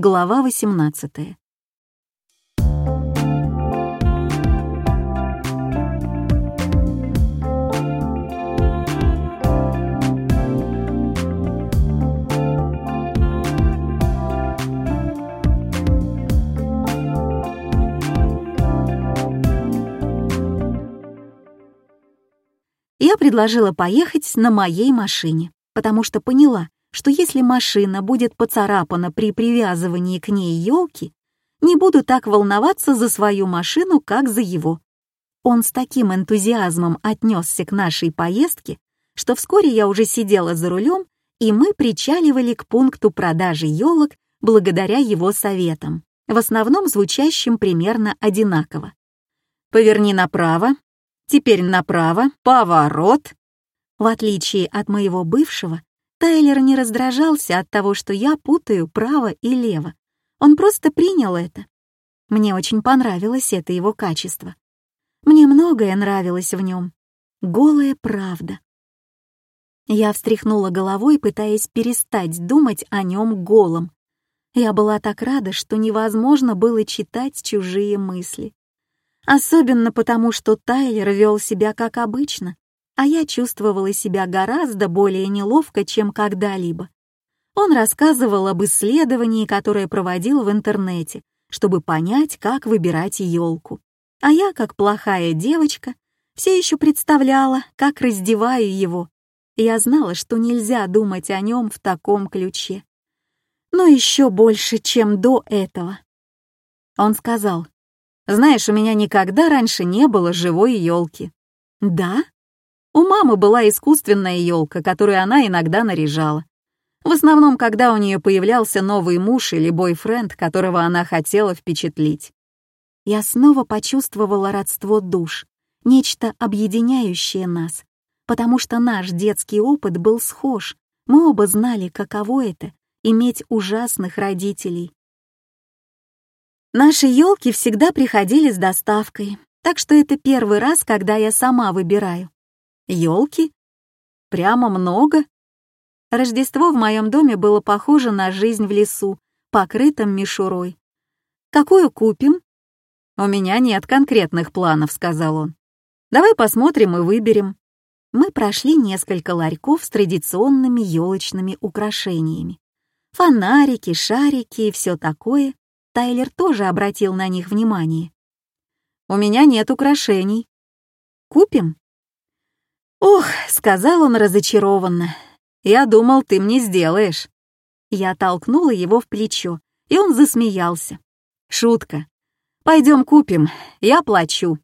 Глава 18. Я предложила поехать на моей машине, потому что поняла, что если машина будет поцарапана при привязывании к ней елки, не буду так волноваться за свою машину, как за его. Он с таким энтузиазмом отнесся к нашей поездке, что вскоре я уже сидела за рулем, и мы причаливали к пункту продажи елок благодаря его советам, в основном звучащим примерно одинаково. «Поверни направо», «Теперь направо», «Поворот». В отличие от моего бывшего, Тайлер не раздражался от того, что я путаю право и лево. Он просто принял это. Мне очень понравилось это его качество. Мне многое нравилось в нем. Голая правда. Я встряхнула головой, пытаясь перестать думать о нем голым. Я была так рада, что невозможно было читать чужие мысли. Особенно потому, что Тайлер вел себя как обычно, а я чувствовала себя гораздо более неловко, чем когда-либо. Он рассказывал об исследовании, которое проводил в интернете, чтобы понять, как выбирать елку. А я, как плохая девочка, все еще представляла, как раздеваю его. Я знала, что нельзя думать о нем в таком ключе. Но еще больше, чем до этого. Он сказал, «Знаешь, у меня никогда раньше не было живой елки». «Да?» У мамы была искусственная елка, которую она иногда наряжала. В основном, когда у нее появлялся новый муж или бойфренд, которого она хотела впечатлить. Я снова почувствовала родство душ, нечто объединяющее нас, потому что наш детский опыт был схож, мы оба знали, каково это — иметь ужасных родителей. Наши елки всегда приходили с доставкой, так что это первый раз, когда я сама выбираю. Елки? Прямо много? Рождество в моем доме было похоже на жизнь в лесу, покрытом мишурой. «Какую купим?» «У меня нет конкретных планов», — сказал он. «Давай посмотрим и выберем». Мы прошли несколько ларьков с традиционными елочными украшениями. Фонарики, шарики и все такое. Тайлер тоже обратил на них внимание. «У меня нет украшений». «Купим?» «Ох», — сказал он разочарованно, — «я думал, ты мне сделаешь». Я толкнула его в плечо, и он засмеялся. «Шутка. Пойдем купим, я плачу».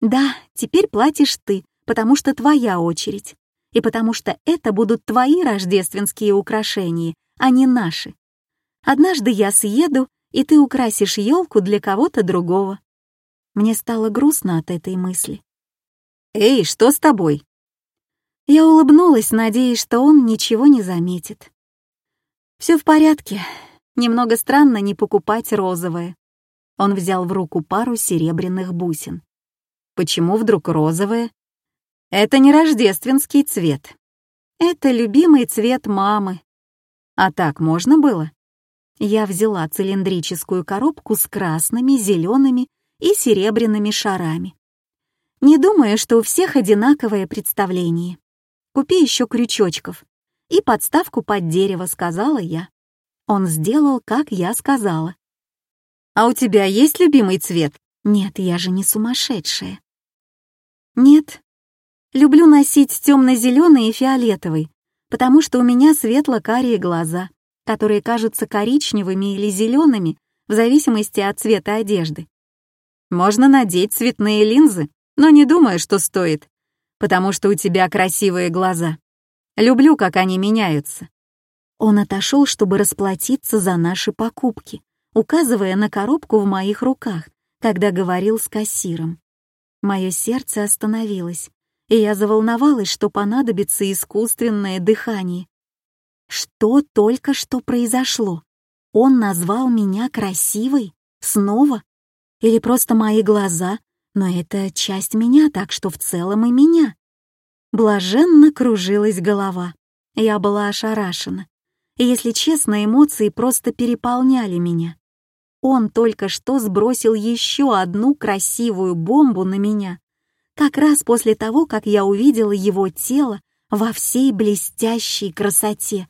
«Да, теперь платишь ты, потому что твоя очередь, и потому что это будут твои рождественские украшения, а не наши. Однажды я съеду, и ты украсишь елку для кого-то другого». Мне стало грустно от этой мысли. «Эй, что с тобой?» Я улыбнулась, надеясь, что он ничего не заметит. Все в порядке. Немного странно не покупать розовое. Он взял в руку пару серебряных бусин. Почему вдруг розовое? Это не рождественский цвет. Это любимый цвет мамы. А так можно было? Я взяла цилиндрическую коробку с красными, зелеными и серебряными шарами. Не думаю, что у всех одинаковое представление. Купи еще крючочков и подставку под дерево, сказала я. Он сделал, как я сказала. А у тебя есть любимый цвет? Нет, я же не сумасшедшая. Нет. Люблю носить темно-зеленый и фиолетовый, потому что у меня светло-карие глаза, которые кажутся коричневыми или зелеными в зависимости от цвета одежды. Можно надеть цветные линзы, но не думаю, что стоит потому что у тебя красивые глаза. Люблю, как они меняются». Он отошел, чтобы расплатиться за наши покупки, указывая на коробку в моих руках, когда говорил с кассиром. Мое сердце остановилось, и я заволновалась, что понадобится искусственное дыхание. Что только что произошло? Он назвал меня красивой? Снова? Или просто мои глаза но это часть меня, так что в целом и меня. Блаженно кружилась голова. Я была ошарашена. Если честно, эмоции просто переполняли меня. Он только что сбросил еще одну красивую бомбу на меня, как раз после того, как я увидела его тело во всей блестящей красоте.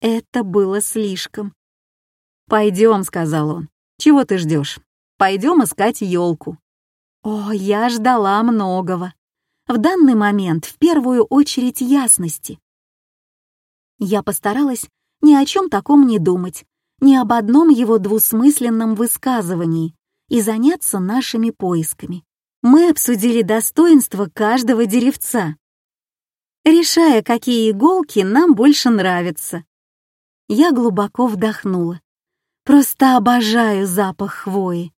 Это было слишком. «Пойдем», — сказал он. «Чего ты ждешь? Пойдем искать елку». О, я ждала многого. В данный момент в первую очередь ясности. Я постаралась ни о чем таком не думать, ни об одном его двусмысленном высказывании и заняться нашими поисками. Мы обсудили достоинства каждого деревца, решая, какие иголки нам больше нравятся. Я глубоко вдохнула. Просто обожаю запах хвои.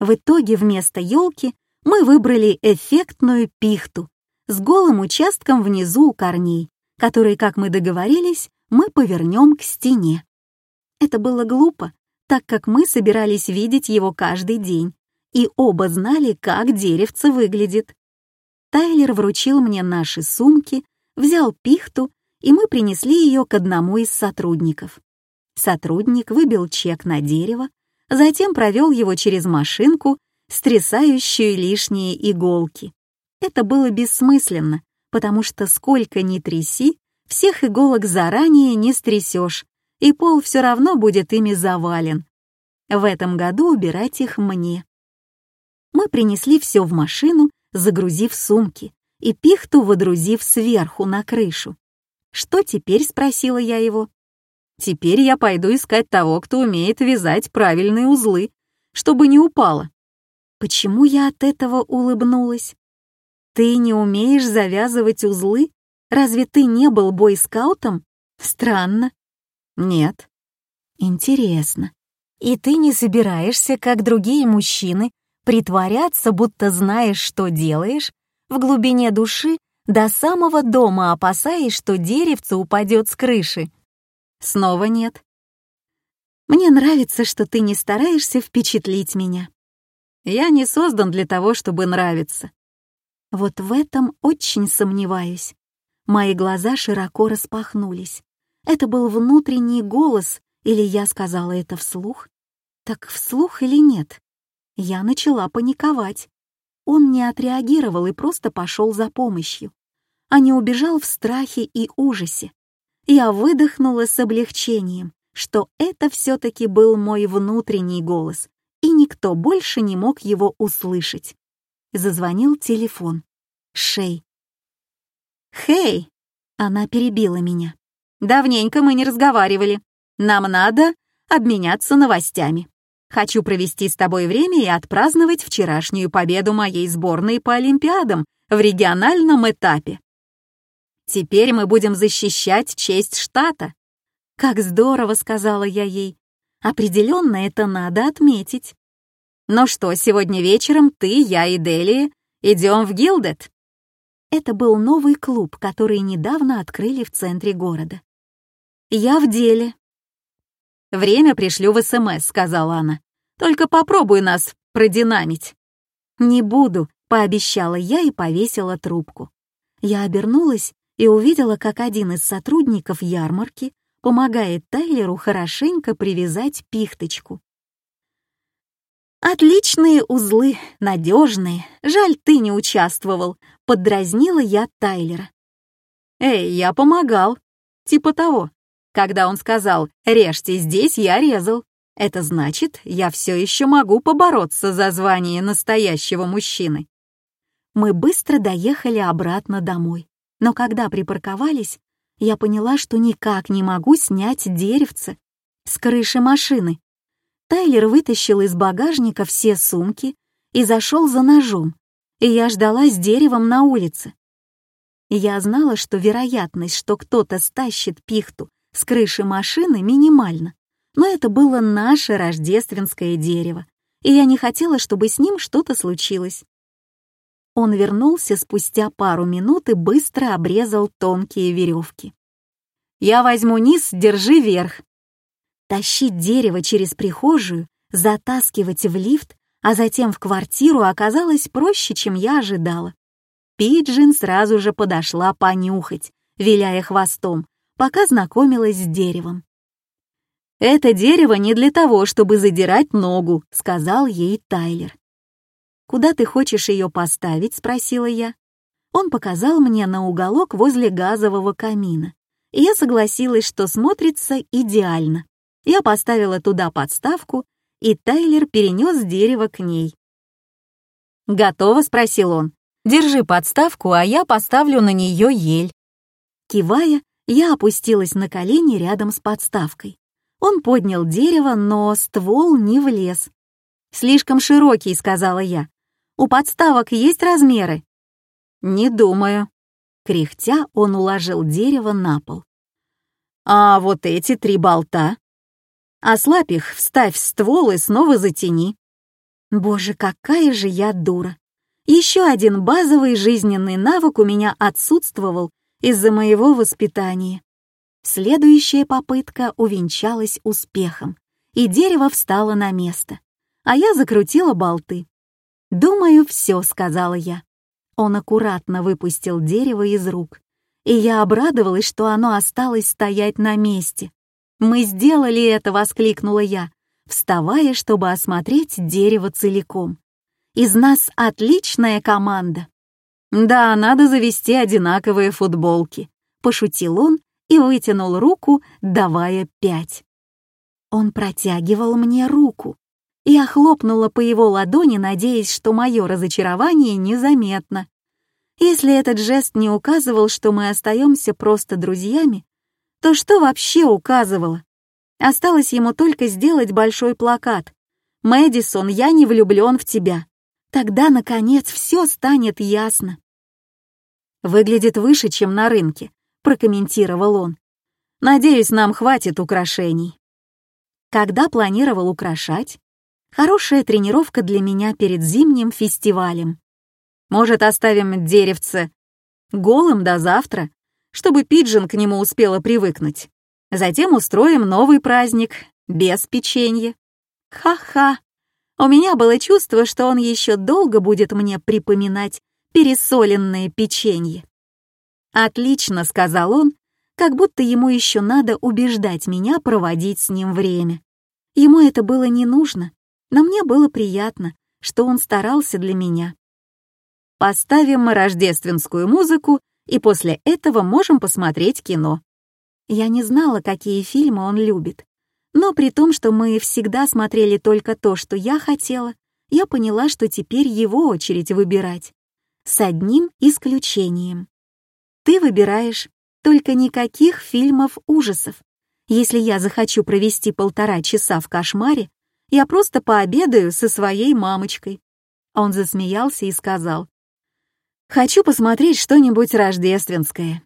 В итоге вместо елки мы выбрали эффектную пихту с голым участком внизу у корней, который, как мы договорились, мы повернем к стене. Это было глупо, так как мы собирались видеть его каждый день, и оба знали, как деревце выглядит. Тайлер вручил мне наши сумки, взял пихту, и мы принесли ее к одному из сотрудников. Сотрудник выбил чек на дерево, затем провел его через машинку, стрясающую лишние иголки. Это было бессмысленно, потому что сколько ни тряси, всех иголок заранее не стрясешь, и пол все равно будет ими завален. В этом году убирать их мне. Мы принесли все в машину, загрузив сумки, и пихту водрузив сверху на крышу. «Что теперь?» — спросила я его. «Теперь я пойду искать того, кто умеет вязать правильные узлы, чтобы не упало». Почему я от этого улыбнулась? «Ты не умеешь завязывать узлы? Разве ты не был бойскаутом? Странно. Нет. Интересно. И ты не собираешься, как другие мужчины, притворяться, будто знаешь, что делаешь, в глубине души до самого дома опасаясь, что деревце упадет с крыши? Снова нет. Мне нравится, что ты не стараешься впечатлить меня. Я не создан для того, чтобы нравиться. Вот в этом очень сомневаюсь. Мои глаза широко распахнулись. Это был внутренний голос, или я сказала это вслух? Так вслух или нет? Я начала паниковать. Он не отреагировал и просто пошел за помощью, а не убежал в страхе и ужасе. Я выдохнула с облегчением, что это все-таки был мой внутренний голос, и никто больше не мог его услышать. Зазвонил телефон. Шей. «Хей!» — она перебила меня. Давненько мы не разговаривали. Нам надо обменяться новостями. Хочу провести с тобой время и отпраздновать вчерашнюю победу моей сборной по Олимпиадам в региональном этапе. Теперь мы будем защищать честь штата. Как здорово, сказала я ей. Определенно это надо отметить. Ну что, сегодня вечером ты, я и Делия идем в Гилдет? Это был новый клуб, который недавно открыли в центре города. «Я в деле». «Время пришлю в СМС», — сказала она. «Только попробуй нас продинамить». «Не буду», — пообещала я и повесила трубку. Я обернулась и увидела, как один из сотрудников ярмарки помогает Тайлеру хорошенько привязать пихточку. «Отличные узлы, надежные. Жаль, ты не участвовал», — поддразнила я Тайлера. «Эй, я помогал. Типа того. Когда он сказал «режьте здесь», я резал. Это значит, я все еще могу побороться за звание настоящего мужчины. Мы быстро доехали обратно домой, но когда припарковались, я поняла, что никак не могу снять деревце с крыши машины. Тайлер вытащил из багажника все сумки и зашел за ножом, и я ждала с деревом на улице. Я знала, что вероятность, что кто-то стащит пихту с крыши машины минимально, но это было наше рождественское дерево, и я не хотела, чтобы с ним что-то случилось. Он вернулся спустя пару минут и быстро обрезал тонкие веревки. «Я возьму низ, держи верх». Тащить дерево через прихожую, затаскивать в лифт, а затем в квартиру оказалось проще, чем я ожидала. Пиджин сразу же подошла понюхать, виляя хвостом, пока знакомилась с деревом. «Это дерево не для того, чтобы задирать ногу», — сказал ей Тайлер. «Куда ты хочешь ее поставить?» — спросила я. Он показал мне на уголок возле газового камина, и я согласилась, что смотрится идеально. Я поставила туда подставку, и Тайлер перенес дерево к ней. «Готово?» — спросил он. «Держи подставку, а я поставлю на нее ель». Кивая, я опустилась на колени рядом с подставкой. Он поднял дерево, но ствол не влез. «Слишком широкий», — сказала я. «У подставок есть размеры?» «Не думаю». Кряхтя, он уложил дерево на пол. «А вот эти три болта?» «Ослабь их, вставь ствол и снова затяни». Боже, какая же я дура. Еще один базовый жизненный навык у меня отсутствовал из-за моего воспитания. Следующая попытка увенчалась успехом, и дерево встало на место, а я закрутила болты. «Думаю, все», — сказала я. Он аккуратно выпустил дерево из рук, и я обрадовалась, что оно осталось стоять на месте. «Мы сделали это!» — воскликнула я, вставая, чтобы осмотреть дерево целиком. «Из нас отличная команда!» «Да, надо завести одинаковые футболки», — пошутил он и вытянул руку, давая пять. Он протягивал мне руку. Я хлопнула по его ладони, надеясь, что мое разочарование незаметно. Если этот жест не указывал, что мы остаемся просто друзьями, то что вообще указывало? Осталось ему только сделать большой плакат. «Мэдисон, я не влюблен в тебя». Тогда, наконец, все станет ясно. Выглядит выше, чем на рынке, — прокомментировал он. «Надеюсь, нам хватит украшений». Когда планировал украшать? Хорошая тренировка для меня перед зимним фестивалем. Может, оставим деревце голым до завтра, чтобы Пиджин к нему успела привыкнуть. Затем устроим новый праздник, без печенья. Ха-ха. У меня было чувство, что он еще долго будет мне припоминать пересоленное печенье. «Отлично», — сказал он, как будто ему еще надо убеждать меня проводить с ним время. Ему это было не нужно, но мне было приятно, что он старался для меня. Поставим рождественскую музыку, и после этого можем посмотреть кино. Я не знала, какие фильмы он любит, но при том, что мы всегда смотрели только то, что я хотела, я поняла, что теперь его очередь выбирать. С одним исключением. Ты выбираешь только никаких фильмов ужасов. Если я захочу провести полтора часа в кошмаре, я просто пообедаю со своей мамочкой. Он засмеялся и сказал, «Хочу посмотреть что-нибудь рождественское».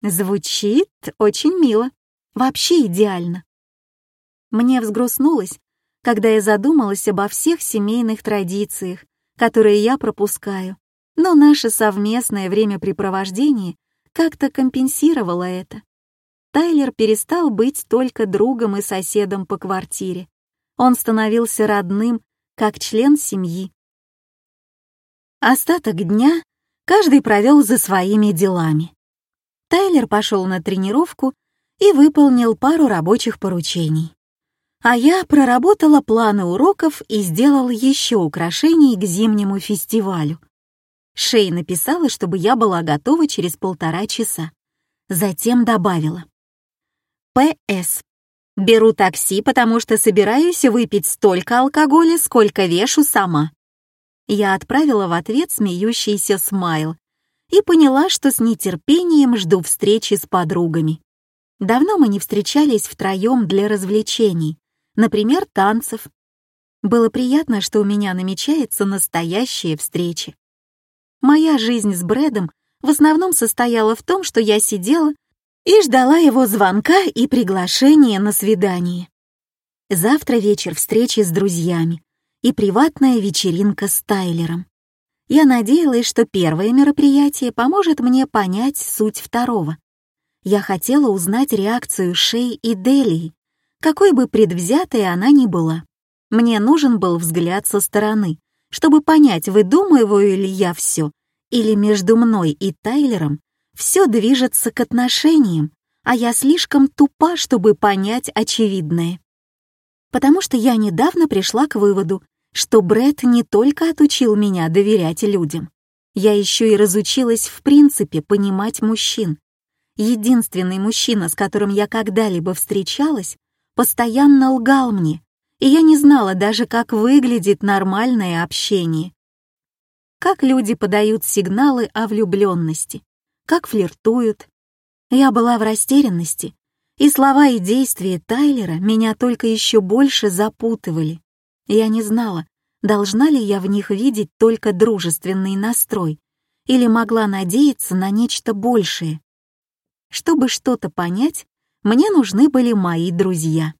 Звучит очень мило, вообще идеально. Мне взгрустнулось, когда я задумалась обо всех семейных традициях, которые я пропускаю, но наше совместное времяпрепровождение как-то компенсировала это. Тайлер перестал быть только другом и соседом по квартире. Он становился родным, как член семьи. Остаток дня каждый провел за своими делами. Тайлер пошел на тренировку и выполнил пару рабочих поручений. А я проработала планы уроков и сделал еще украшений к зимнему фестивалю. Шей написала, чтобы я была готова через полтора часа. Затем добавила. «П.С. Беру такси, потому что собираюсь выпить столько алкоголя, сколько вешу сама». Я отправила в ответ смеющийся смайл и поняла, что с нетерпением жду встречи с подругами. Давно мы не встречались втроем для развлечений, например, танцев. Было приятно, что у меня намечается настоящая встреча. Моя жизнь с Брэдом в основном состояла в том, что я сидела и ждала его звонка и приглашения на свидание. Завтра вечер встречи с друзьями и приватная вечеринка с Тайлером. Я надеялась, что первое мероприятие поможет мне понять суть второго. Я хотела узнать реакцию Шей и Делии, какой бы предвзятой она ни была. Мне нужен был взгляд со стороны, чтобы понять, выдумываю ли я все, или между мной и Тайлером все движется к отношениям, а я слишком тупа, чтобы понять очевидное. Потому что я недавно пришла к выводу, что Брэд не только отучил меня доверять людям, я еще и разучилась в принципе понимать мужчин. Единственный мужчина, с которым я когда-либо встречалась, постоянно лгал мне, и я не знала даже, как выглядит нормальное общение. Как люди подают сигналы о влюбленности, как флиртуют. Я была в растерянности, и слова и действия Тайлера меня только еще больше запутывали. Я не знала, должна ли я в них видеть только дружественный настрой или могла надеяться на нечто большее. Чтобы что-то понять, мне нужны были мои друзья.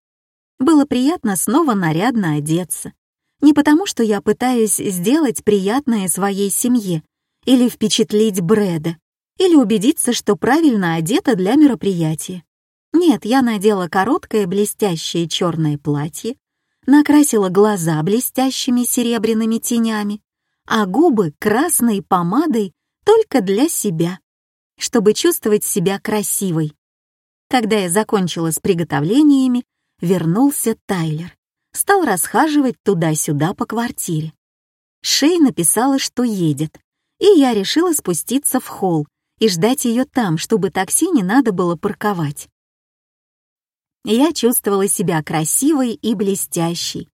Было приятно снова нарядно одеться. Не потому, что я пытаюсь сделать приятное своей семье или впечатлить Брэда, или убедиться, что правильно одета для мероприятия. Нет, я надела короткое блестящее черное платье, накрасила глаза блестящими серебряными тенями, а губы красной помадой только для себя, чтобы чувствовать себя красивой. Когда я закончила с приготовлениями, вернулся Тайлер. Стал расхаживать туда-сюда по квартире. Шей написала, что едет, и я решила спуститься в холл и ждать ее там, чтобы такси не надо было парковать. Я чувствовала себя красивой и блестящей.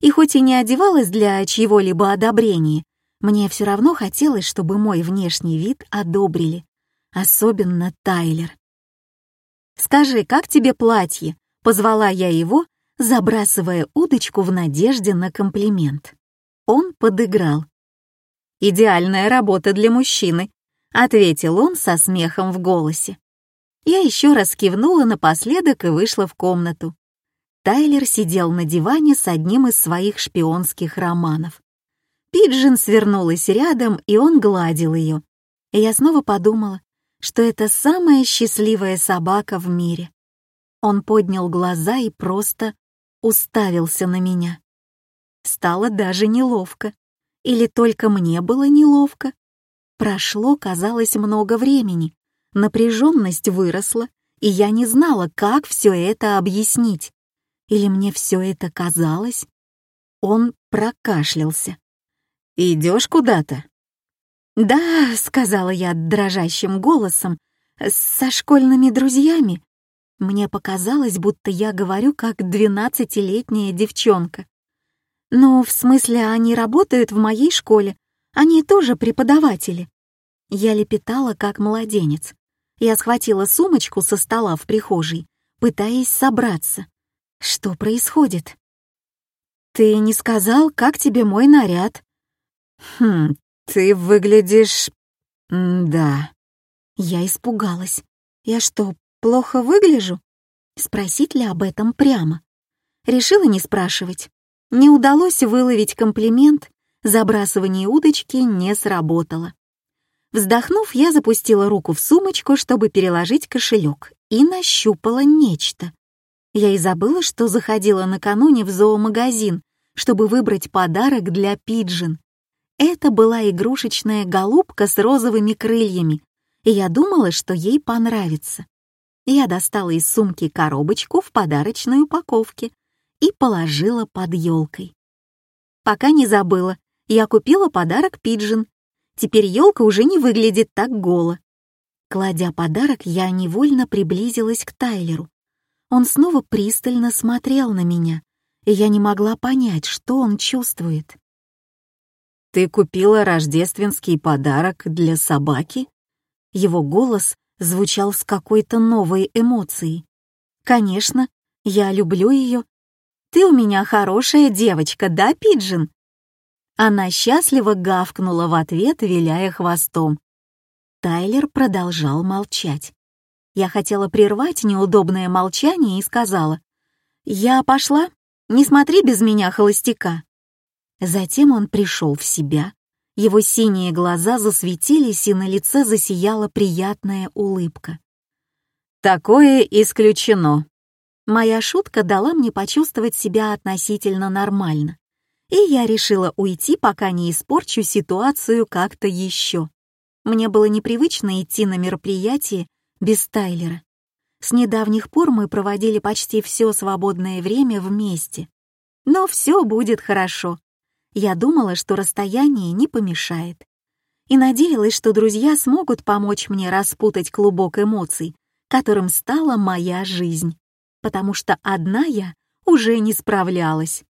И хоть и не одевалась для чьего-либо одобрения, мне все равно хотелось, чтобы мой внешний вид одобрили, особенно Тайлер. «Скажи, как тебе платье?» — позвала я его, забрасывая удочку в надежде на комплимент. Он подыграл. «Идеальная работа для мужчины», — ответил он со смехом в голосе. Я еще раз кивнула напоследок и вышла в комнату. Тайлер сидел на диване с одним из своих шпионских романов. Пиджин свернулась рядом, и он гладил ее. И я снова подумала, что это самая счастливая собака в мире. Он поднял глаза и просто уставился на меня. Стало даже неловко. Или только мне было неловко? Прошло, казалось, много времени. Напряженность выросла, и я не знала, как все это объяснить. Или мне все это казалось? Он прокашлялся. «Идешь куда-то?» «Да», — сказала я дрожащим голосом, — «со школьными друзьями». Мне показалось, будто я говорю как двенадцатилетняя девчонка. «Ну, в смысле, они работают в моей школе. Они тоже преподаватели». Я лепетала, как младенец. Я схватила сумочку со стола в прихожей, пытаясь собраться. Что происходит? «Ты не сказал, как тебе мой наряд?» «Хм, «Ты выглядишь... да». Я испугалась. Я что, плохо выгляжу? Спросить ли об этом прямо? Решила не спрашивать. Не удалось выловить комплимент, забрасывание удочки не сработало. Вздохнув, я запустила руку в сумочку, чтобы переложить кошелек, и нащупала нечто. Я и забыла, что заходила накануне в зоомагазин, чтобы выбрать подарок для Пиджин. Это была игрушечная голубка с розовыми крыльями, и я думала, что ей понравится. Я достала из сумки коробочку в подарочной упаковке и положила под елкой. Пока не забыла, я купила подарок Пиджин. Теперь елка уже не выглядит так голо. Кладя подарок, я невольно приблизилась к Тайлеру. Он снова пристально смотрел на меня, и я не могла понять, что он чувствует. «Ты купила рождественский подарок для собаки?» Его голос звучал с какой-то новой эмоцией. «Конечно, я люблю ее. Ты у меня хорошая девочка, да, Пиджин?» Она счастливо гавкнула в ответ, виляя хвостом. Тайлер продолжал молчать. Я хотела прервать неудобное молчание и сказала, «Я пошла, не смотри без меня, холостяка». Затем он пришел в себя, его синие глаза засветились, и на лице засияла приятная улыбка. «Такое исключено». Моя шутка дала мне почувствовать себя относительно нормально, и я решила уйти, пока не испорчу ситуацию как-то еще. Мне было непривычно идти на мероприятие без Тайлера. С недавних пор мы проводили почти все свободное время вместе, Но все будет хорошо. Я думала, что расстояние не помешает. И надеялась, что друзья смогут помочь мне распутать клубок эмоций, которым стала моя жизнь. Потому что одна я уже не справлялась.